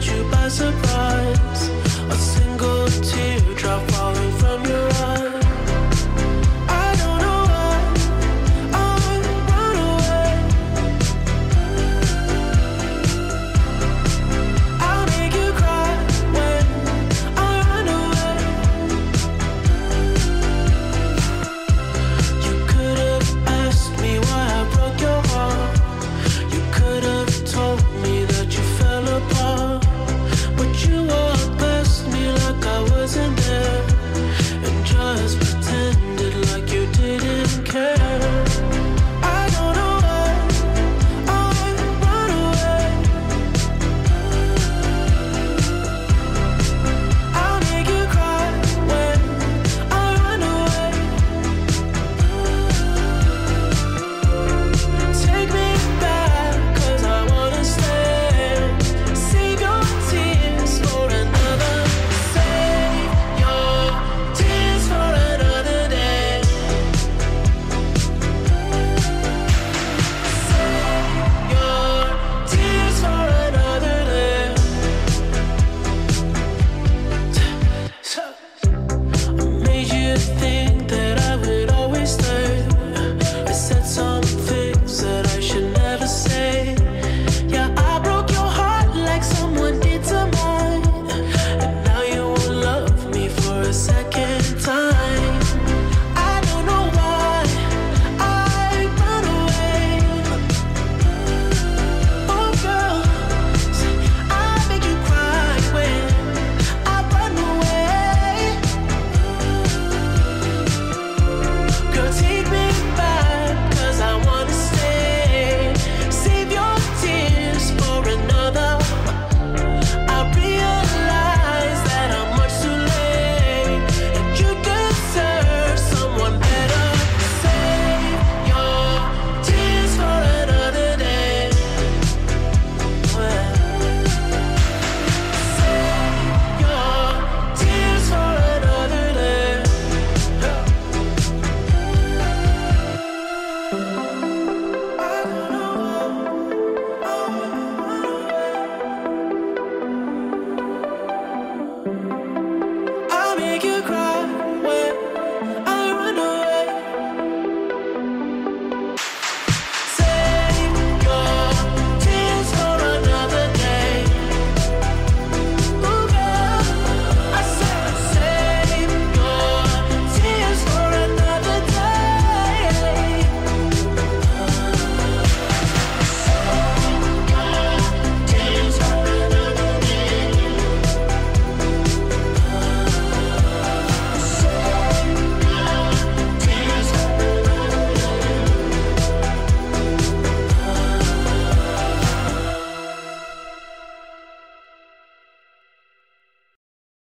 caught you by surprise.